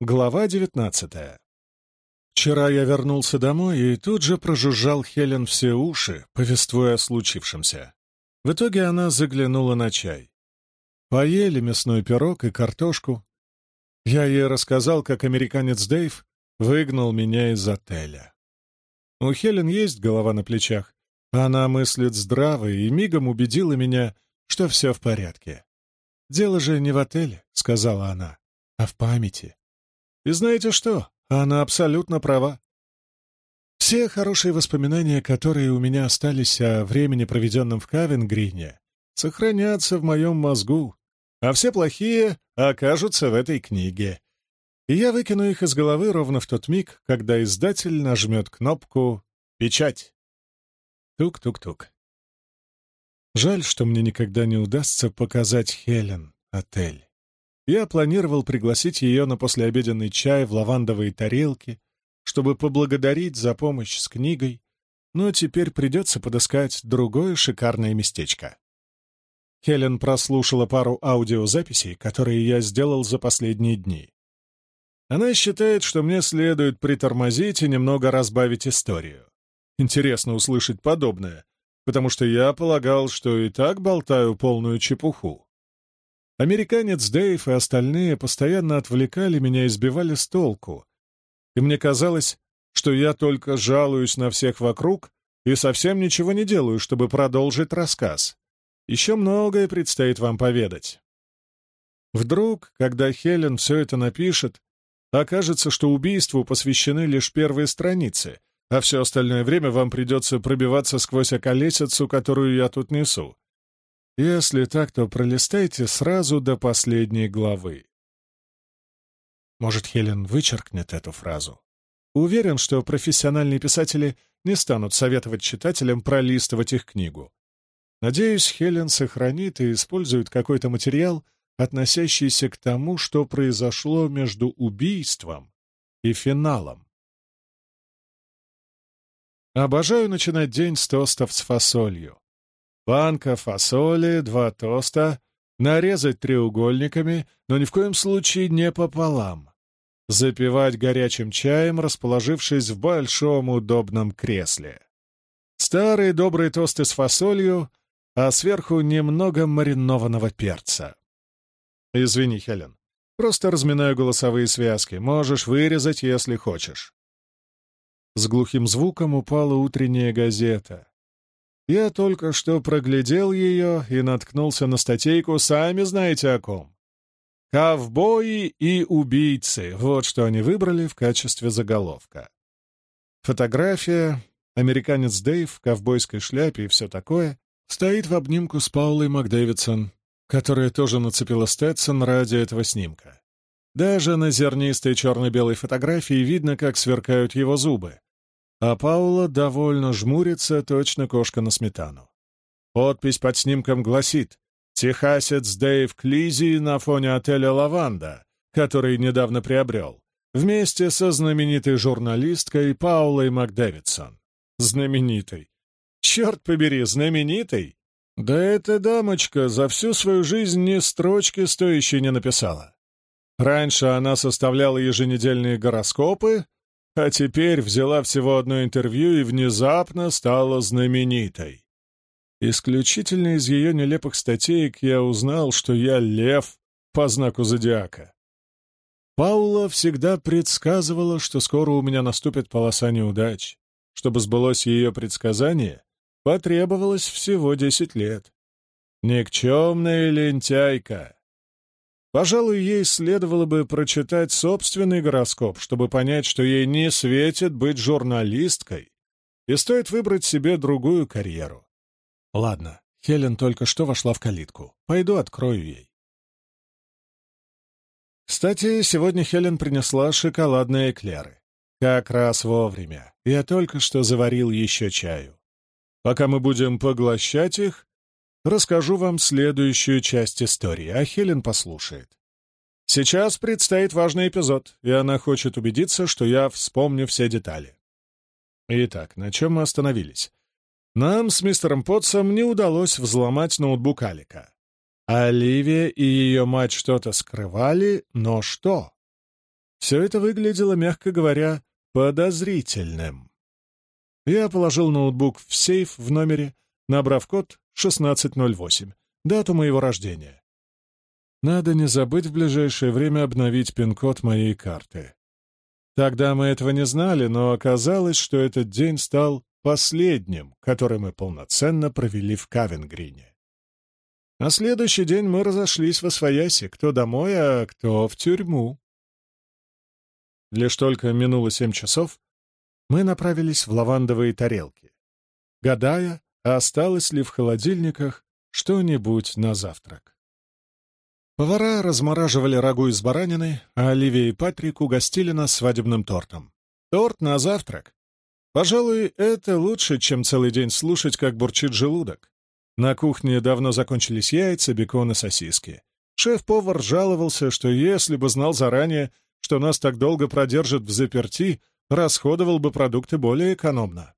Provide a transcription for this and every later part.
Глава девятнадцатая. Вчера я вернулся домой и тут же прожужжал Хелен все уши, повествуя о случившемся. В итоге она заглянула на чай. Поели мясной пирог и картошку. Я ей рассказал, как американец Дэйв выгнал меня из отеля. У Хелен есть голова на плечах. Она мыслит здраво и мигом убедила меня, что все в порядке. «Дело же не в отеле», — сказала она, — «а в памяти». И знаете что? Она абсолютно права. Все хорошие воспоминания, которые у меня остались о времени, проведенном в Кавенгрине, сохранятся в моем мозгу, а все плохие окажутся в этой книге. И я выкину их из головы ровно в тот миг, когда издатель нажмет кнопку «Печать». Тук-тук-тук. Жаль, что мне никогда не удастся показать Хелен отель. Я планировал пригласить ее на послеобеденный чай в лавандовые тарелки, чтобы поблагодарить за помощь с книгой, но теперь придется подыскать другое шикарное местечко. Хелен прослушала пару аудиозаписей, которые я сделал за последние дни. Она считает, что мне следует притормозить и немного разбавить историю. Интересно услышать подобное, потому что я полагал, что и так болтаю полную чепуху. Американец Дэйв и остальные постоянно отвлекали меня и сбивали с толку, и мне казалось, что я только жалуюсь на всех вокруг и совсем ничего не делаю, чтобы продолжить рассказ. Еще многое предстоит вам поведать. Вдруг, когда Хелен все это напишет, окажется, что убийству посвящены лишь первые страницы, а все остальное время вам придется пробиваться сквозь околесицу, которую я тут несу. Если так, то пролистайте сразу до последней главы. Может, Хелен вычеркнет эту фразу? Уверен, что профессиональные писатели не станут советовать читателям пролистывать их книгу. Надеюсь, Хелен сохранит и использует какой-то материал, относящийся к тому, что произошло между убийством и финалом. Обожаю начинать день с тостов с фасолью. Банка фасоли, два тоста, нарезать треугольниками, но ни в коем случае не пополам. Запивать горячим чаем, расположившись в большом удобном кресле. Старые добрые тосты с фасолью, а сверху немного маринованного перца. Извини, Хелен, просто разминаю голосовые связки, можешь вырезать, если хочешь. С глухим звуком упала утренняя газета. Я только что проглядел ее и наткнулся на статейку «Сами знаете о ком». «Ковбои и убийцы» — вот что они выбрали в качестве заголовка. Фотография, американец Дэйв в ковбойской шляпе и все такое, стоит в обнимку с Паулой Макдэвидсон, которая тоже нацепила Сtetson ради этого снимка. Даже на зернистой черно-белой фотографии видно, как сверкают его зубы, а Паула довольно жмурится, точно кошка на сметану. Подпись под снимком гласит «Техасец Дэйв Клизи на фоне отеля «Лаванда», который недавно приобрел, вместе со знаменитой журналисткой Паулой МакДэвидсон. Знаменитой. Черт побери, знаменитой! Да эта дамочка за всю свою жизнь ни строчки стоящей не написала. Раньше она составляла еженедельные гороскопы, а теперь взяла всего одно интервью и внезапно стала знаменитой. Исключительно из ее нелепых статеек я узнал, что я лев по знаку зодиака. Паула всегда предсказывала, что скоро у меня наступит полоса неудач. Чтобы сбылось ее предсказание, потребовалось всего десять лет. Никчемная лентяйка. Пожалуй, ей следовало бы прочитать собственный гороскоп, чтобы понять, что ей не светит быть журналисткой, и стоит выбрать себе другую карьеру. Ладно, Хелен только что вошла в калитку. Пойду открою ей. Кстати, сегодня Хелен принесла шоколадные эклеры. Как раз вовремя. Я только что заварил еще чаю. Пока мы будем поглощать их, расскажу вам следующую часть истории, а Хелен послушает. Сейчас предстоит важный эпизод, и она хочет убедиться, что я вспомню все детали. Итак, на чем мы остановились? Нам с мистером Потсом не удалось взломать ноутбук Алика. Оливия и ее мать что-то скрывали, но что? Все это выглядело, мягко говоря, подозрительным. Я положил ноутбук в сейф в номере, набрав код 1608, дату моего рождения. Надо не забыть в ближайшее время обновить пин-код моей карты. Тогда мы этого не знали, но оказалось, что этот день стал последним, который мы полноценно провели в Кавенгрине. На следующий день мы разошлись в Освояси, кто домой, а кто в тюрьму. Лишь только минуло семь часов, мы направились в лавандовые тарелки, гадая, осталось ли в холодильниках что-нибудь на завтрак. Повара размораживали рагу из баранины, а Оливия и Патрик угостили нас свадебным тортом. Торт на завтрак. Пожалуй, это лучше, чем целый день слушать, как бурчит желудок. На кухне давно закончились яйца, бекон и сосиски. Шеф-повар жаловался, что если бы знал заранее, что нас так долго продержат в заперти, расходовал бы продукты более экономно.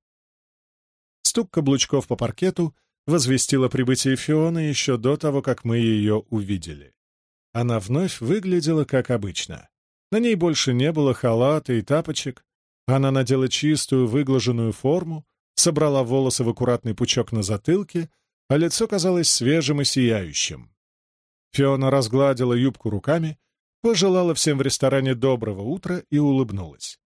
Стук каблучков по паркету возвестил о прибытии Фионы еще до того, как мы ее увидели. Она вновь выглядела как обычно. На ней больше не было халата и тапочек. Она надела чистую, выглаженную форму, собрала волосы в аккуратный пучок на затылке, а лицо казалось свежим и сияющим. Фиона разгладила юбку руками, пожелала всем в ресторане доброго утра и улыбнулась.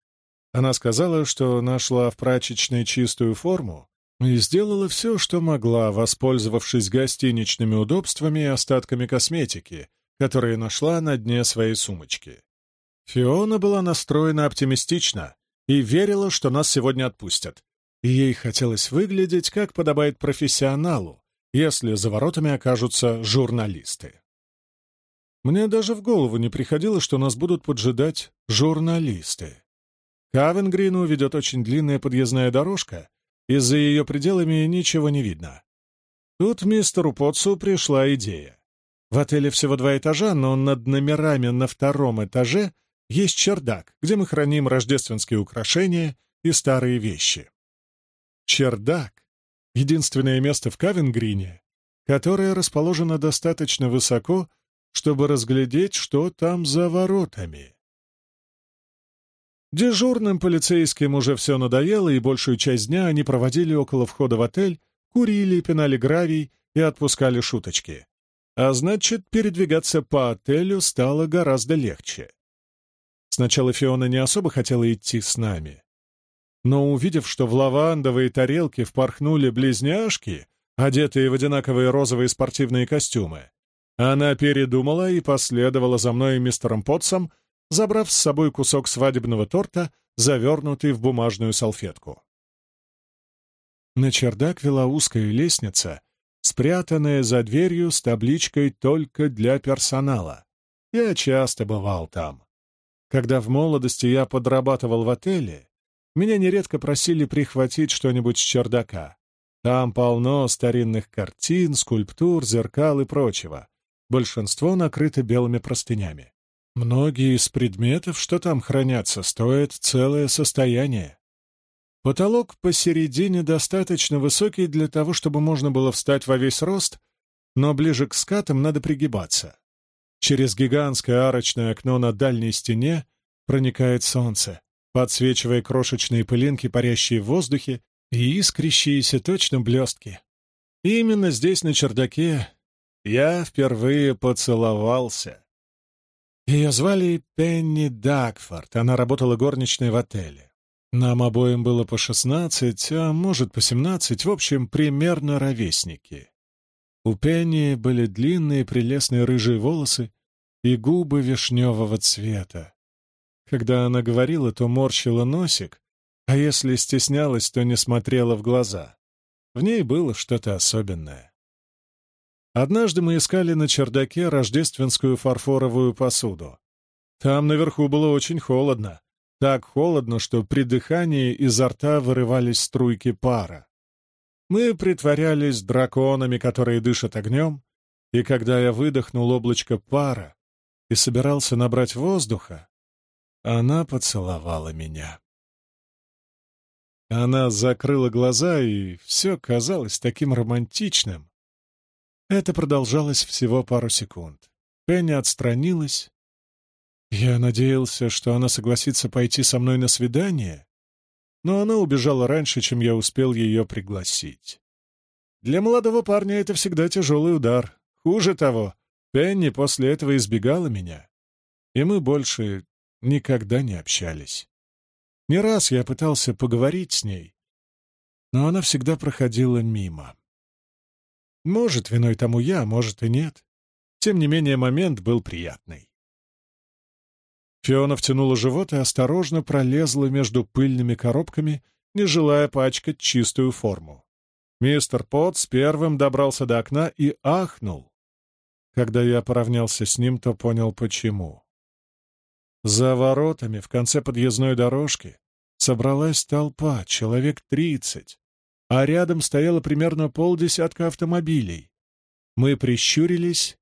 Она сказала, что нашла в прачечной чистую форму и сделала все, что могла, воспользовавшись гостиничными удобствами и остатками косметики, которые нашла на дне своей сумочки. Фиона была настроена оптимистично и верила, что нас сегодня отпустят, и ей хотелось выглядеть, как подобает профессионалу, если за воротами окажутся журналисты. Мне даже в голову не приходило, что нас будут поджидать журналисты. К Авенгрину ведет очень длинная подъездная дорожка, и за ее пределами ничего не видно. Тут мистеру Потсу пришла идея. В отеле всего два этажа, но над номерами на втором этаже есть чердак, где мы храним рождественские украшения и старые вещи. Чердак — единственное место в Кавенгрине, которое расположено достаточно высоко, чтобы разглядеть, что там за воротами. Дежурным полицейским уже все надоело, и большую часть дня они проводили около входа в отель, курили, пинали гравий и отпускали шуточки. А значит, передвигаться по отелю стало гораздо легче. Сначала Фиона не особо хотела идти с нами. Но увидев, что в лавандовые тарелки впорхнули близняшки, одетые в одинаковые розовые спортивные костюмы, она передумала и последовала за мной и мистером Потсом, забрав с собой кусок свадебного торта, завернутый в бумажную салфетку. На чердак вела узкая лестница, спрятанная за дверью с табличкой «Только для персонала». Я часто бывал там. Когда в молодости я подрабатывал в отеле, меня нередко просили прихватить что-нибудь с чердака. Там полно старинных картин, скульптур, зеркал и прочего. Большинство накрыто белыми простынями. Многие из предметов, что там хранятся, стоят целое состояние. Потолок посередине достаточно высокий для того, чтобы можно было встать во весь рост, но ближе к скатам надо пригибаться. Через гигантское арочное окно на дальней стене проникает солнце, подсвечивая крошечные пылинки, парящие в воздухе, и искрящиеся точно блестки. И именно здесь, на чердаке, я впервые поцеловался. Ее звали Пенни Дакфорд, она работала горничной в отеле. Нам обоим было по шестнадцать, а может, по семнадцать, в общем, примерно ровесники. У Пенни были длинные прелестные рыжие волосы и губы вишневого цвета. Когда она говорила, то морщила носик, а если стеснялась, то не смотрела в глаза. В ней было что-то особенное. Однажды мы искали на чердаке рождественскую фарфоровую посуду. Там наверху было очень холодно, так холодно, что при дыхании изо рта вырывались струйки пара. Мы притворялись драконами, которые дышат огнем, и когда я выдохнул облачко пара и собирался набрать воздуха, она поцеловала меня. Она закрыла глаза, и все казалось таким романтичным. Это продолжалось всего пару секунд. Пенни отстранилась, Я надеялся, что она согласится пойти со мной на свидание, но она убежала раньше, чем я успел ее пригласить. Для молодого парня это всегда тяжелый удар. Хуже того, Пенни после этого избегала меня, и мы больше никогда не общались. Не раз я пытался поговорить с ней, но она всегда проходила мимо. Может, виной тому я, может и нет. Тем не менее, момент был приятный. Фиона втянула живот и осторожно пролезла между пыльными коробками, не желая пачкать чистую форму. Мистер Потс первым добрался до окна и ахнул. Когда я поравнялся с ним, то понял, почему. За воротами, в конце подъездной дорожки, собралась толпа, человек тридцать, а рядом стояло примерно полдесятка автомобилей. Мы прищурились,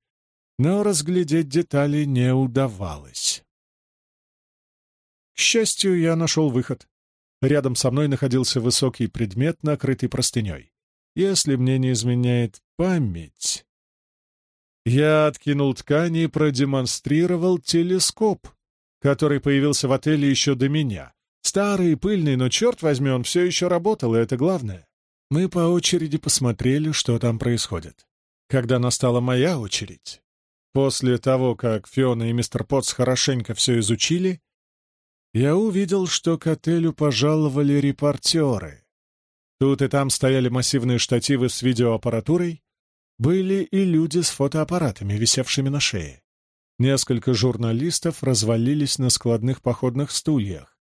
но разглядеть детали не удавалось. К счастью, я нашел выход. Рядом со мной находился высокий предмет, накрытый простыней. Если мне не изменяет память... Я откинул ткань и продемонстрировал телескоп, который появился в отеле еще до меня. Старый, пыльный, но, черт возьми, он все еще работал, и это главное. Мы по очереди посмотрели, что там происходит. Когда настала моя очередь, после того, как Фиона и мистер Потс хорошенько все изучили, я увидел, что к отелю пожаловали репортеры. Тут и там стояли массивные штативы с видеоаппаратурой, были и люди с фотоаппаратами, висевшими на шее. Несколько журналистов развалились на складных походных стульях.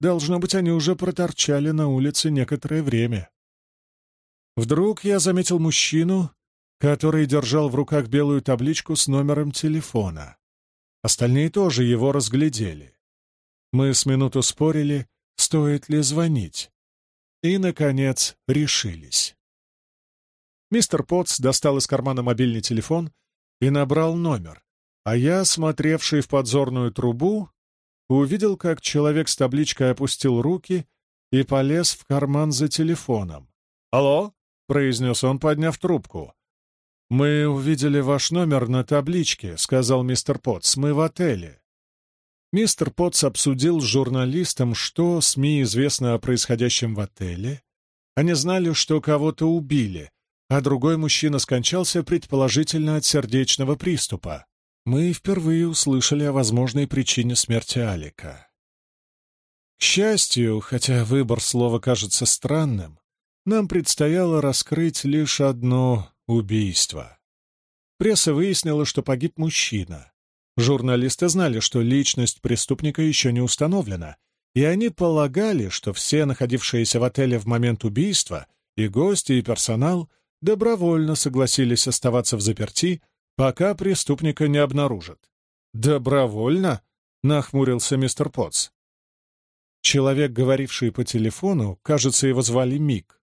Должно быть, они уже проторчали на улице некоторое время. Вдруг я заметил мужчину, который держал в руках белую табличку с номером телефона. Остальные тоже его разглядели. Мы с минуту спорили, стоит ли звонить. И, наконец, решились. Мистер Потс достал из кармана мобильный телефон и набрал номер, а я, смотревший в подзорную трубу, увидел, как человек с табличкой опустил руки и полез в карман за телефоном. «Алло?» — произнес он, подняв трубку. «Мы увидели ваш номер на табличке», — сказал мистер Потс. «Мы в отеле». Мистер Потс обсудил с журналистом, что СМИ известно о происходящем в отеле. Они знали, что кого-то убили, а другой мужчина скончался предположительно от сердечного приступа. Мы впервые услышали о возможной причине смерти Алика. К счастью, хотя выбор слова кажется странным, нам предстояло раскрыть лишь одно убийство. Пресса выяснила, что погиб мужчина. Журналисты знали, что личность преступника еще не установлена, и они полагали, что все находившиеся в отеле в момент убийства, и гости, и персонал, добровольно согласились оставаться в заперти, пока преступника не обнаружат. «Добровольно?» — нахмурился мистер Потс. Человек, говоривший по телефону, кажется, его звали Мик,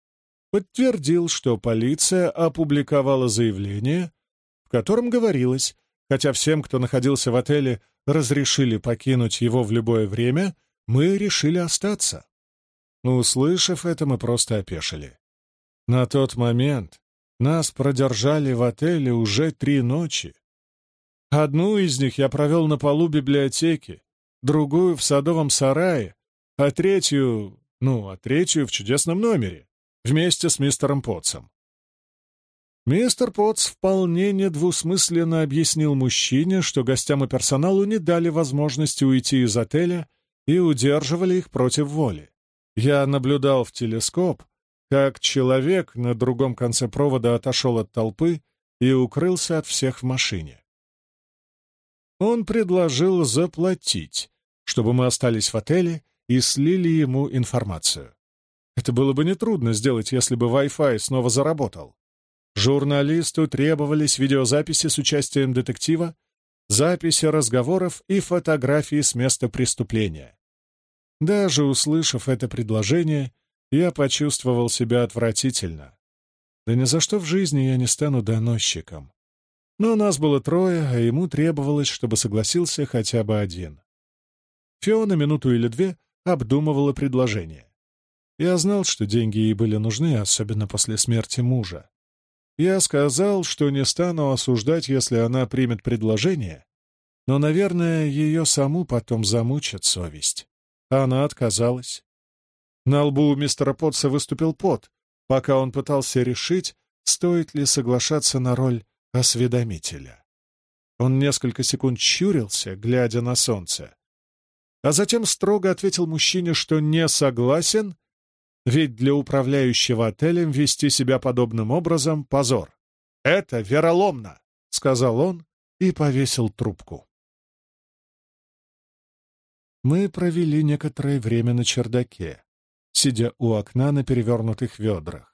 подтвердил, что полиция опубликовала заявление, в котором говорилось, Хотя всем, кто находился в отеле, разрешили покинуть его в любое время, мы решили остаться. Услышав это, мы просто опешили. На тот момент нас продержали в отеле уже три ночи. Одну из них я провел на полу библиотеки, другую — в садовом сарае, а третью, ну, а третью — в чудесном номере, вместе с мистером Потсом. Мистер Потс вполне недвусмысленно объяснил мужчине, что гостям и персоналу не дали возможности уйти из отеля и удерживали их против воли. Я наблюдал в телескоп, как человек на другом конце провода отошел от толпы и укрылся от всех в машине. Он предложил заплатить, чтобы мы остались в отеле и слили ему информацию. Это было бы нетрудно сделать, если бы Wi-Fi снова заработал. Журналисту требовались видеозаписи с участием детектива, записи разговоров и фотографии с места преступления. Даже услышав это предложение, я почувствовал себя отвратительно. Да ни за что в жизни я не стану доносчиком. Но нас было трое, а ему требовалось, чтобы согласился хотя бы один. Фиона минуту или две обдумывала предложение. Я знал, что деньги ей были нужны, особенно после смерти мужа. Я сказал, что не стану осуждать, если она примет предложение, Но, наверное, ее саму потом замучит совесть. Она отказалась. На лбу у мистера Потса выступил пот, пока он пытался решить, стоит ли соглашаться на роль осведомителя. Он несколько секунд щурился, глядя на солнце, а затем строго ответил мужчине, что не согласен, ведь для управляющего отелем вести себя подобным образом — позор. «Это вероломно!» — сказал он и повесил трубку. Мы провели некоторое время на чердаке, сидя у окна на перевернутых ведрах.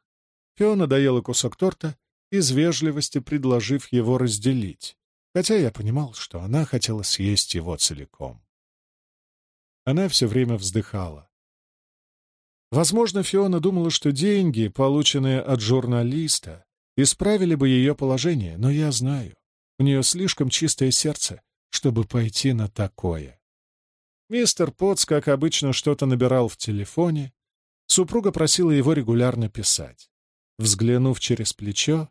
Фиона доела кусок торта, из вежливости предложив его разделить, хотя я понимал, что она хотела съесть его целиком. Она все время вздыхала. Возможно, Фиона думала, что деньги, полученные от журналиста, исправили бы ее положение, но я знаю, у нее слишком чистое сердце, чтобы пойти на такое. Мистер Потс, как обычно, что-то набирал в телефоне. Супруга просила его регулярно писать. Взглянув через плечо,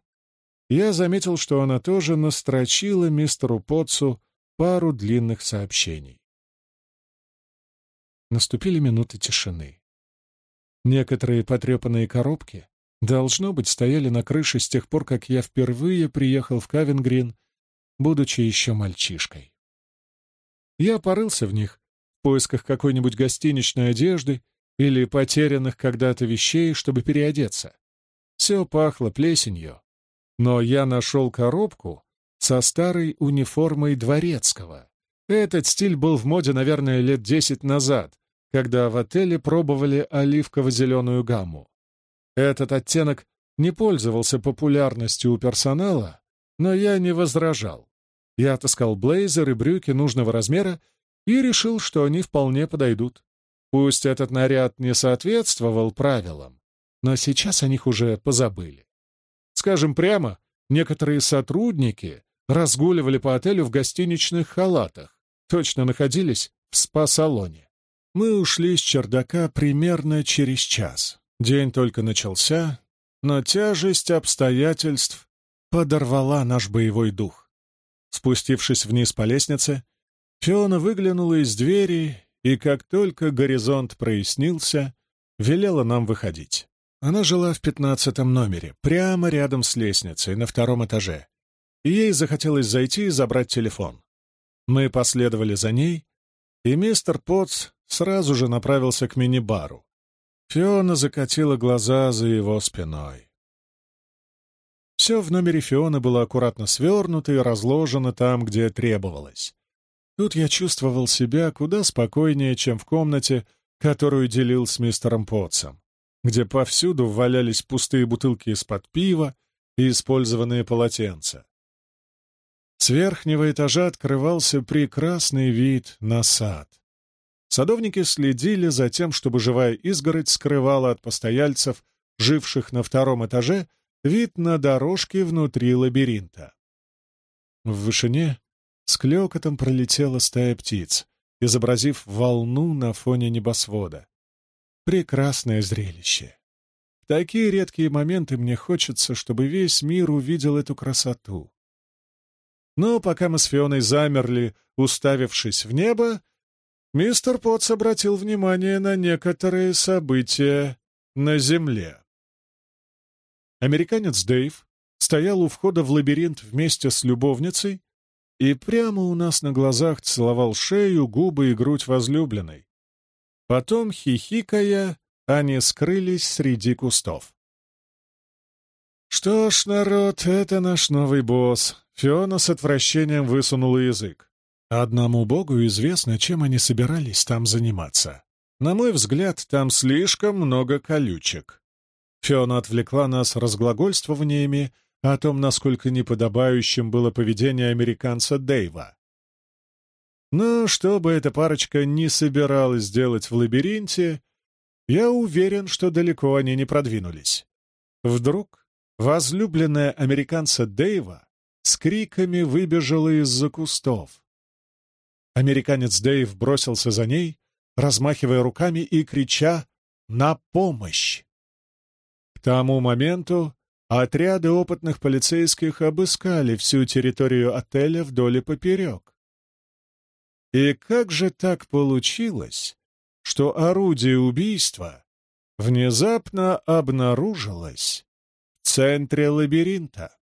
я заметил, что она тоже настрочила мистеру Потсу пару длинных сообщений. Наступили минуты тишины. Некоторые потрепанные коробки, должно быть, стояли на крыше с тех пор, как я впервые приехал в Кавенгрин, будучи еще мальчишкой. Я порылся в них в поисках какой-нибудь гостиничной одежды или потерянных когда-то вещей, чтобы переодеться. Все пахло плесенью, но я нашел коробку со старой униформой дворецкого. Этот стиль был в моде, наверное, лет десять назад, когда в отеле пробовали оливково-зеленую гамму. Этот оттенок не пользовался популярностью у персонала, но я не возражал. Я отыскал блейзер и брюки нужного размера и решил, что они вполне подойдут. Пусть этот наряд не соответствовал правилам, но сейчас о них уже позабыли. Скажем прямо, некоторые сотрудники разгуливали по отелю в гостиничных халатах, точно находились в спа-салоне. Мы ушли с чердака примерно через час. День только начался, но тяжесть обстоятельств подорвала наш боевой дух. Спустившись вниз по лестнице, Фиона выглянула из двери и, как только горизонт прояснился, велела нам выходить. Она жила в пятнадцатом номере, прямо рядом с лестницей, на втором этаже. И ей захотелось зайти и забрать телефон. Мы последовали за ней, и мистер Потс сразу же направился к мини-бару. Фиона закатила глаза за его спиной. Все в номере Фиона было аккуратно свернуто и разложено там, где требовалось. Тут я чувствовал себя куда спокойнее, чем в комнате, которую делил с мистером Потсом где повсюду валялись пустые бутылки из-под пива и использованные полотенца. С верхнего этажа открывался прекрасный вид на сад. Садовники следили за тем, чтобы живая изгородь скрывала от постояльцев, живших на втором этаже, вид на дорожки внутри лабиринта. В вышине с клёкотом пролетела стая птиц, изобразив волну на фоне небосвода. Прекрасное зрелище. В такие редкие моменты мне хочется, чтобы весь мир увидел эту красоту. Но пока мы с Фионой замерли, уставившись в небо, мистер Потс обратил внимание на некоторые события на Земле. Американец Дэйв стоял у входа в лабиринт вместе с любовницей и прямо у нас на глазах целовал шею, губы и грудь возлюбленной, Потом, хихикая, они скрылись среди кустов. «Что ж, народ, это наш новый босс», — Фиона с отвращением высунула язык. Одному богу известно, чем они собирались там заниматься. На мой взгляд, там слишком много колючек. Фиона отвлекла нас разглагольствованиями о том, насколько неподобающим было поведение американца Дэйва. Но что бы эта парочка не собиралась делать в лабиринте, я уверен, что далеко они не продвинулись. Вдруг возлюбленная американца Дэйва с криками выбежала из-за кустов. Американец Дэйв бросился за ней, размахивая руками и крича «На помощь!». К тому моменту отряды опытных полицейских обыскали всю территорию отеля вдоль и поперек. И как же так получилось, что орудие убийства внезапно обнаружилось в центре лабиринта?